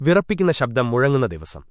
വിറപ്പിക്കുന്ന ശബ്ദം മുഴങ്ങുന്ന ദിവസം.